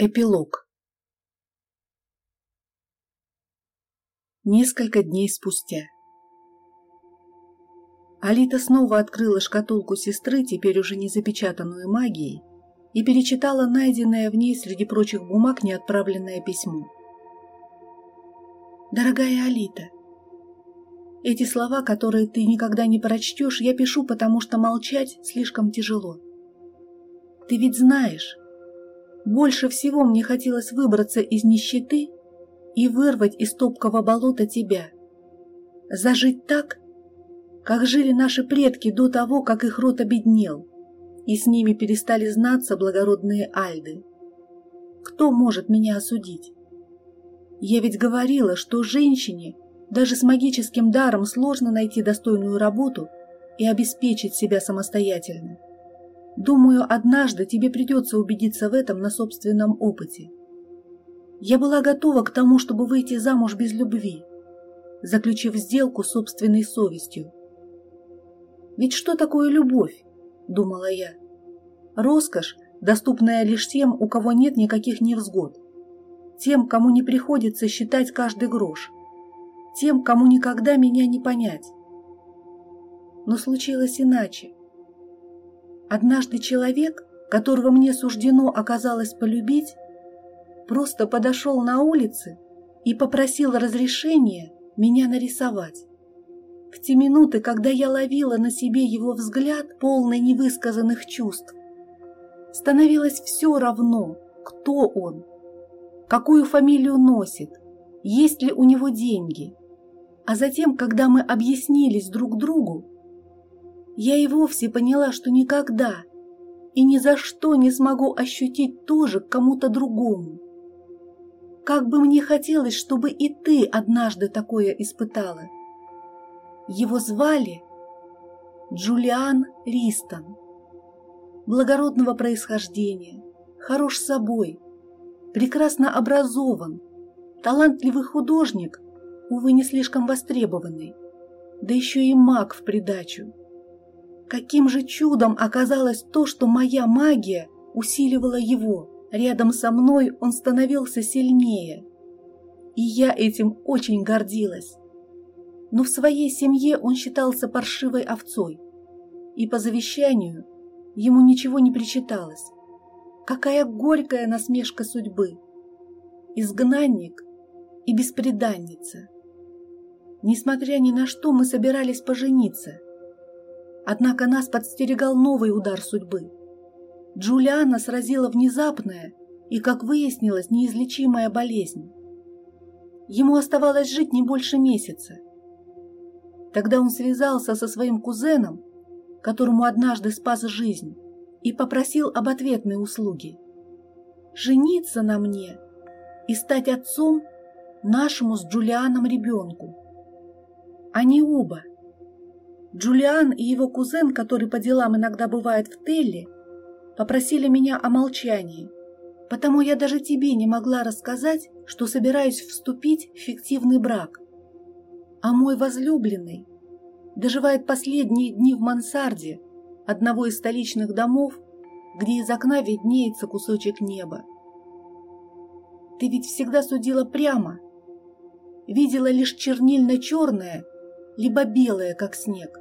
Эпилог Несколько дней спустя Алита снова открыла шкатулку сестры, теперь уже не запечатанную магией, и перечитала найденное в ней среди прочих бумаг неотправленное письмо. «Дорогая Алита, эти слова, которые ты никогда не прочтешь, я пишу, потому что молчать слишком тяжело. Ты ведь знаешь, больше всего мне хотелось выбраться из нищеты и вырвать из топкого болота тебя. Зажить так, как жили наши предки до того, как их род обеднел, и с ними перестали знаться благородные альды. Кто может меня осудить? Я ведь говорила, что женщине даже с магическим даром сложно найти достойную работу и обеспечить себя самостоятельно. Думаю, однажды тебе придется убедиться в этом на собственном опыте. Я была готова к тому, чтобы выйти замуж без любви, заключив сделку с собственной совестью. Ведь что такое любовь, думала я? Роскошь, доступная лишь тем, у кого нет никаких невзгод, тем, кому не приходится считать каждый грош, тем, кому никогда меня не понять. Но случилось иначе. Однажды человек, которого мне суждено оказалось полюбить, просто подошел на улице и попросил разрешения меня нарисовать. В те минуты, когда я ловила на себе его взгляд, полный невысказанных чувств, становилось все равно, кто он, какую фамилию носит, есть ли у него деньги. А затем, когда мы объяснились друг другу, я и вовсе поняла, что никогда и ни за что не смогу ощутить тоже кому-то другому. Как бы мне хотелось, чтобы и ты однажды такое испытала. Его звали Джулиан Ристон. Благородного происхождения, хорош собой, прекрасно образован, талантливый художник, увы, не слишком востребованный, да еще и маг в придачу. Каким же чудом оказалось то, что моя магия усиливала его. Рядом со мной он становился сильнее. И я этим очень гордилась. Но в своей семье он считался паршивой овцой. И по завещанию ему ничего не причиталось. Какая горькая насмешка судьбы. Изгнанник и беспреданница. Несмотря ни на что, мы собирались пожениться – Однако нас подстерегал новый удар судьбы. Джулиана сразила внезапная и, как выяснилось, неизлечимая болезнь. Ему оставалось жить не больше месяца. Тогда он связался со своим кузеном, которому однажды спас жизнь, и попросил об ответной услуге. Жениться на мне и стать отцом нашему с Джулианом ребенку. Они оба, Джулиан и его кузен, который по делам иногда бывает в Телле, попросили меня о молчании, потому я даже тебе не могла рассказать, что собираюсь вступить в фиктивный брак. А мой возлюбленный доживает последние дни в мансарде одного из столичных домов, где из окна виднеется кусочек неба. Ты ведь всегда судила прямо, видела лишь чернильно-черное – либо белое, как снег.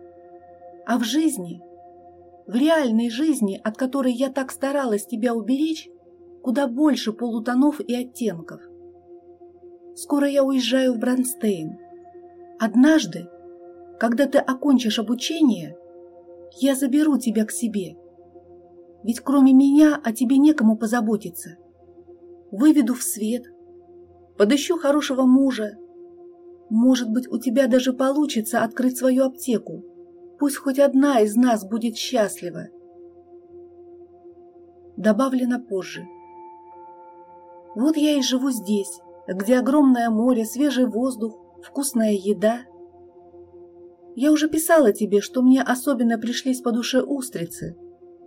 А в жизни, в реальной жизни, от которой я так старалась тебя уберечь, куда больше полутонов и оттенков. Скоро я уезжаю в Бронстейн. Однажды, когда ты окончишь обучение, я заберу тебя к себе. Ведь кроме меня о тебе некому позаботиться. Выведу в свет, подыщу хорошего мужа, может быть, у тебя даже получится открыть свою аптеку. Пусть хоть одна из нас будет счастлива. Добавлено позже. Вот я и живу здесь, где огромное море, свежий воздух, вкусная еда. Я уже писала тебе, что мне особенно пришлись по душе устрицы,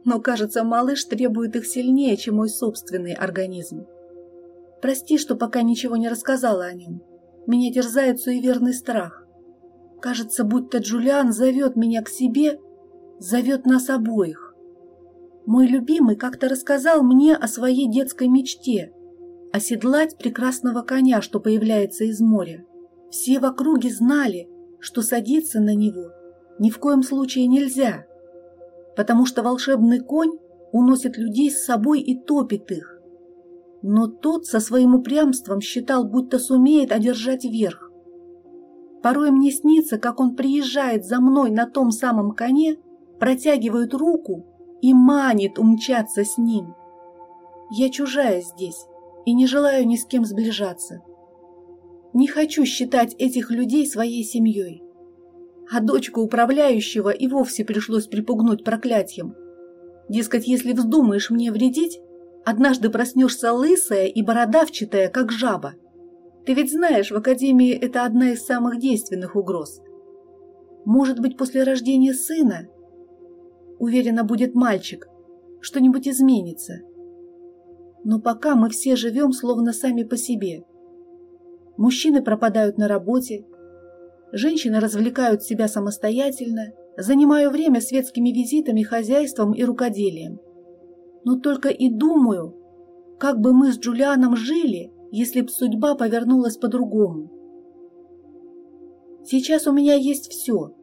но, кажется, малыш требует их сильнее, чем мой собственный организм. Прости, что пока ничего не рассказала о нем. Меня терзает суеверный страх. Кажется, будто Джулиан зовет меня к себе, зовет нас обоих. Мой любимый как-то рассказал мне о своей детской мечте оседлать прекрасного коня, что появляется из моря. Все в округе знали, что садиться на него ни в коем случае нельзя, потому что волшебный конь уносит людей с собой и топит их. Но тот со своим упрямством считал, будто сумеет одержать верх. Порой мне снится, как он приезжает за мной на том самом коне, протягивает руку и манит умчаться с ним. Я чужая здесь и не желаю ни с кем сближаться. Не хочу считать этих людей своей семьей. А дочку управляющего и вовсе пришлось припугнуть проклятием. Дескать, если вздумаешь мне вредить, однажды проснешься лысая и бородавчатая, как жаба. Ты ведь знаешь, в Академии это одна из самых действенных угроз. Может быть, после рождения сына, уверена, будет мальчик, что-нибудь изменится. Но пока мы все живем словно сами по себе. Мужчины пропадают на работе, женщины развлекают себя самостоятельно, занимаю время светскими визитами, хозяйством и рукоделием. Но только и думаю, как бы мы с Джулианом жили, если б судьба повернулась по-другому. Сейчас у меня есть все.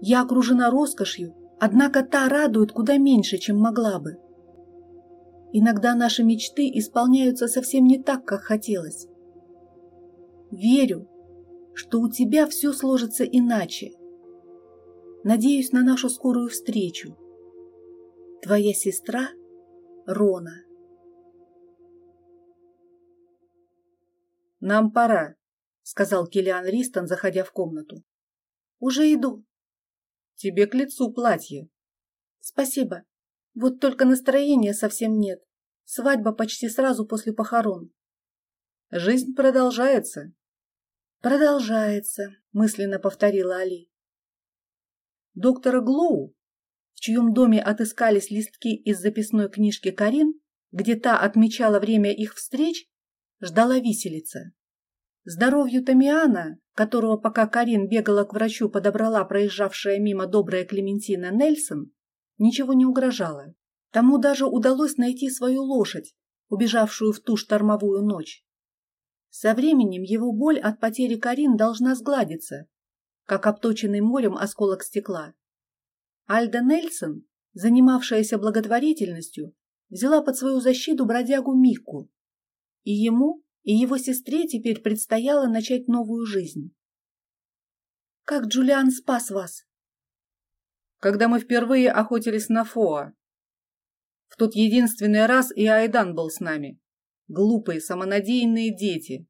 Я окружена роскошью, однако та радует куда меньше, чем могла бы. Иногда наши мечты исполняются совсем не так, как хотелось. Верю, что у тебя все сложится иначе. Надеюсь на нашу скорую встречу. Твоя сестра Рона. «Нам пора», — сказал Килиан Ристон, заходя в комнату. «Уже иду». «Тебе к лицу платье». «Спасибо. Вот только настроения совсем нет. Свадьба почти сразу после похорон. Жизнь продолжается. Продолжается, мысленно повторила Али. Доктора Глоу, в чьем доме отыскались листки из записной книжки Карин, где та отмечала время их встреч, ждала виселица. Здоровью Тамиана, которого пока Карин бегала к врачу, подобрала проезжавшая мимо добрая Клементина Нельсон, ничего не угрожало. Тому даже удалось найти свою лошадь, убежавшую в ту штормовую ночь. Со временем его боль от потери Карин должна сгладиться, как обточенный морем осколок стекла. Альда Нельсон, занимавшаяся благотворительностью, взяла под свою защиту бродягу Мику, и ему, и его сестре теперь предстояло начать новую жизнь. «Как Джулиан спас вас?» «Когда мы впервые охотились на Фоа», в тот единственный раз и Айдан был с нами. Глупые, самонадеянные дети.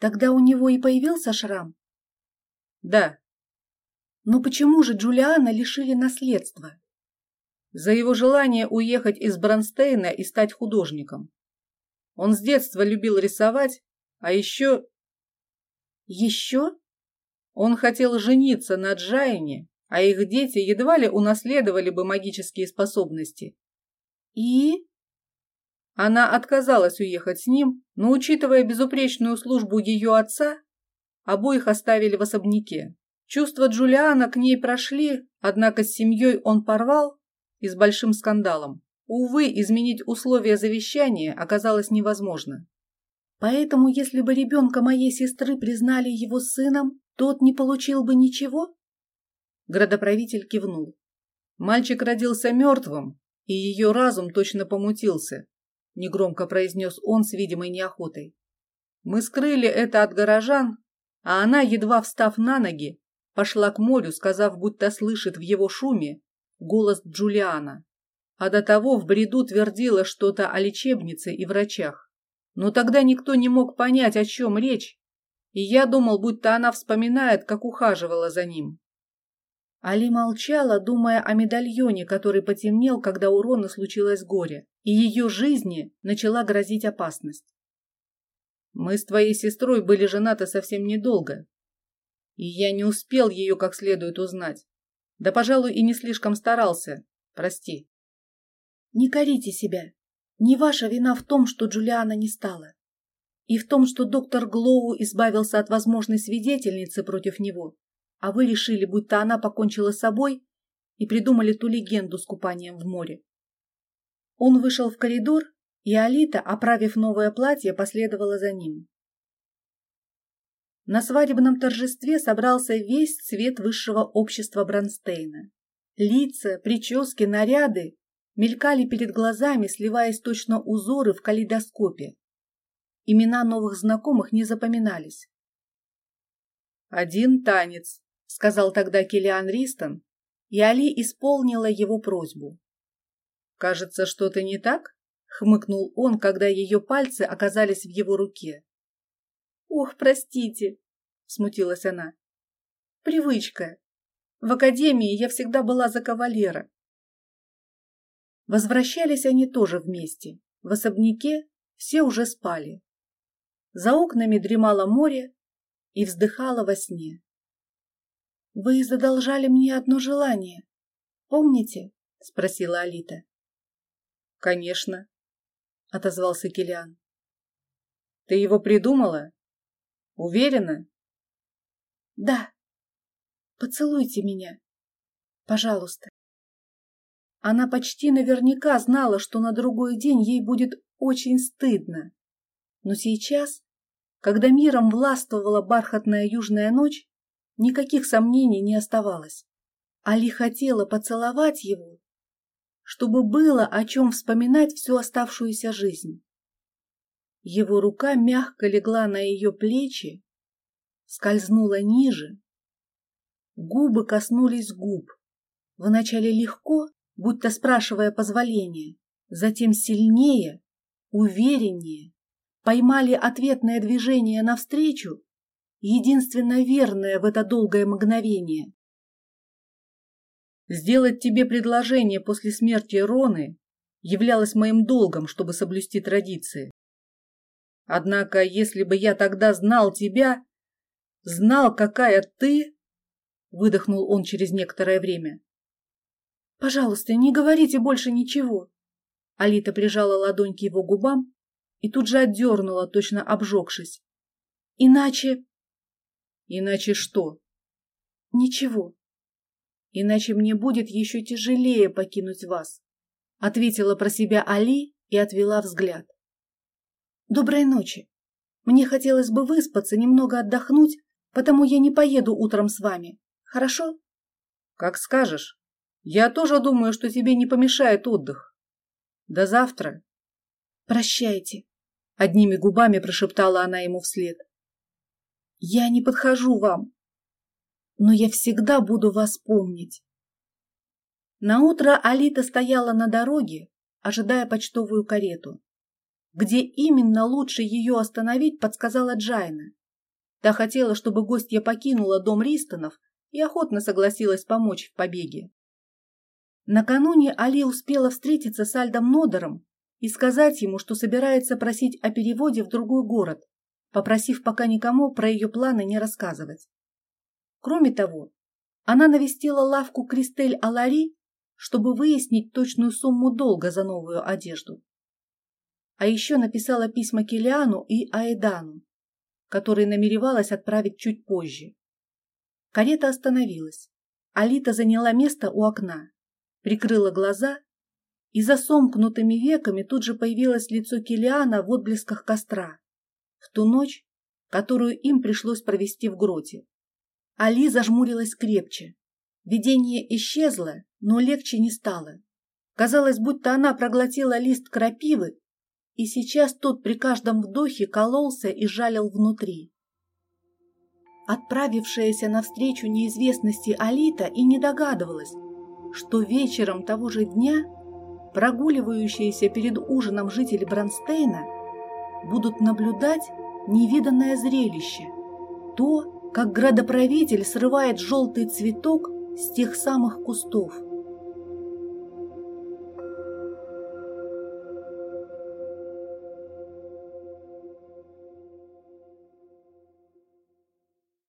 Тогда у него и появился шрам? Да. Но почему же Джулиана лишили наследства? За его желание уехать из Бронстейна и стать художником. Он с детства любил рисовать, а еще... Еще? Он хотел жениться на Джайне, а их дети едва ли унаследовали бы магические способности. И? Она отказалась уехать с ним, но, учитывая безупречную службу ее отца, обоих оставили в особняке. Чувства Джулиана к ней прошли, однако с семьей он порвал и с большим скандалом. Увы, изменить условия завещания оказалось невозможно. Поэтому, если бы ребенка моей сестры признали его сыном, тот не получил бы ничего? Градоправитель кивнул. Мальчик родился мертвым, и ее разум точно помутился, негромко произнес он с видимой неохотой. Мы скрыли это от горожан, а она, едва встав на ноги, пошла к морю, сказав, будто слышит в его шуме голос Джулиана. А до того в бреду твердила что-то о лечебнице и врачах. Но тогда никто не мог понять, о чем речь, и я думал, будто она вспоминает, как ухаживала за ним. Али молчала, думая о медальоне, который потемнел, когда у Роны случилось горе, и ее жизни начала грозить опасность. «Мы с твоей сестрой были женаты совсем недолго, и я не успел ее как следует узнать. Да, пожалуй, и не слишком старался. Прости». «Не корите себя. Не ваша вина в том, что Джулиана не стала. И в том, что доктор Глоу избавился от возможной свидетельницы против него а вы решили, будто она покончила с собой и придумали ту легенду с купанием в море. Он вышел в коридор, И Алита, оправив новое платье, последовала за ним. На свадебном торжестве собрался весь цвет высшего общества Бронстейна. Лица, прически, наряды мелькали перед глазами, сливаясь точно узоры в калейдоскопе. Имена новых знакомых не запоминались. «Один танец», — сказал тогда Килиан Ристон, и Али исполнила его просьбу. «Кажется, что-то не так?» — хмыкнул он, когда ее пальцы оказались в его руке. «Ох, простите!» — смутилась она. «Привычка. В академии я всегда была за кавалера». Возвращались они тоже вместе. В особняке все уже спали. За окнами дремало море и вздыхало во сне. «Вы задолжали мне одно желание. Помните?» — спросила Алита. «Конечно», — отозвался Килиан. «Ты его придумала? Уверена?» «Да. Поцелуйте меня. Пожалуйста». Она почти наверняка знала, что на другой день ей будет очень стыдно. Но сейчас, когда миром властвовала бархатная южная ночь, никаких сомнений не оставалось. Али хотела поцеловать его, чтобы было о чем вспоминать всю оставшуюся жизнь. Его рука мягко легла на ее плечи, скользнула ниже. Губы коснулись губ. Вначале легко, будто спрашивая позволения, затем сильнее, увереннее, поймали ответное движение навстречу, единственно верное в это долгое мгновение. Сделать тебе предложение после смерти Роны являлось моим долгом, чтобы соблюсти традиции. Однако, если бы я тогда знал тебя, знал, какая ты, выдохнул он через некоторое время, «Пожалуйста, не говорите больше ничего!» Алита прижала ладонь к его губам и тут же отдернула, точно обжегшись. «Иначе...» «Иначе что?» «Ничего. Иначе мне будет еще тяжелее покинуть вас», ответила про себя Али и отвела взгляд. «Доброй ночи. Мне хотелось бы выспаться, немного отдохнуть, потому я не поеду утром с вами. Хорошо?» «Как скажешь». Я тоже думаю, что тебе не помешает отдых. До завтра. Прощайте. Одними губами прошептала она ему вслед. Я не подхожу вам, но я всегда буду вас помнить. Наутро Алита стояла на дороге, ожидая почтовую карету. Где именно лучше ее остановить, подсказала Джайна. Та хотела, чтобы гостья покинула дом Ристонов и охотно согласилась помочь в побеге. Накануне Али успела встретиться с Альдом Нодером и сказать ему, что собирается просить о переводе в другой город, попросив пока никому про ее планы не рассказывать. Кроме того, она навестила лавку Кристель Алари, чтобы выяснить точную сумму долга за новую одежду. А еще написала письма Килиану и Аэдану, которые намеревалась отправить чуть позже. Карета остановилась. Алита заняла место у окна прикрыла глаза, и за сомкнутыми веками тут же появилось лицо Килиана в отблесках костра, в ту ночь, которую им пришлось провести в гроте. Али зажмурилась крепче. Видение исчезло, но легче не стало. Казалось, будто она проглотила лист крапивы, и сейчас тот при каждом вдохе кололся и жалил внутри. Отправившаяся навстречу неизвестности Алита и не догадывалась, что вечером того же дня прогуливающиеся перед ужином жители Бронстейна будут наблюдать невиданное зрелище. То, как градоправитель срывает желтый цветок с тех самых кустов –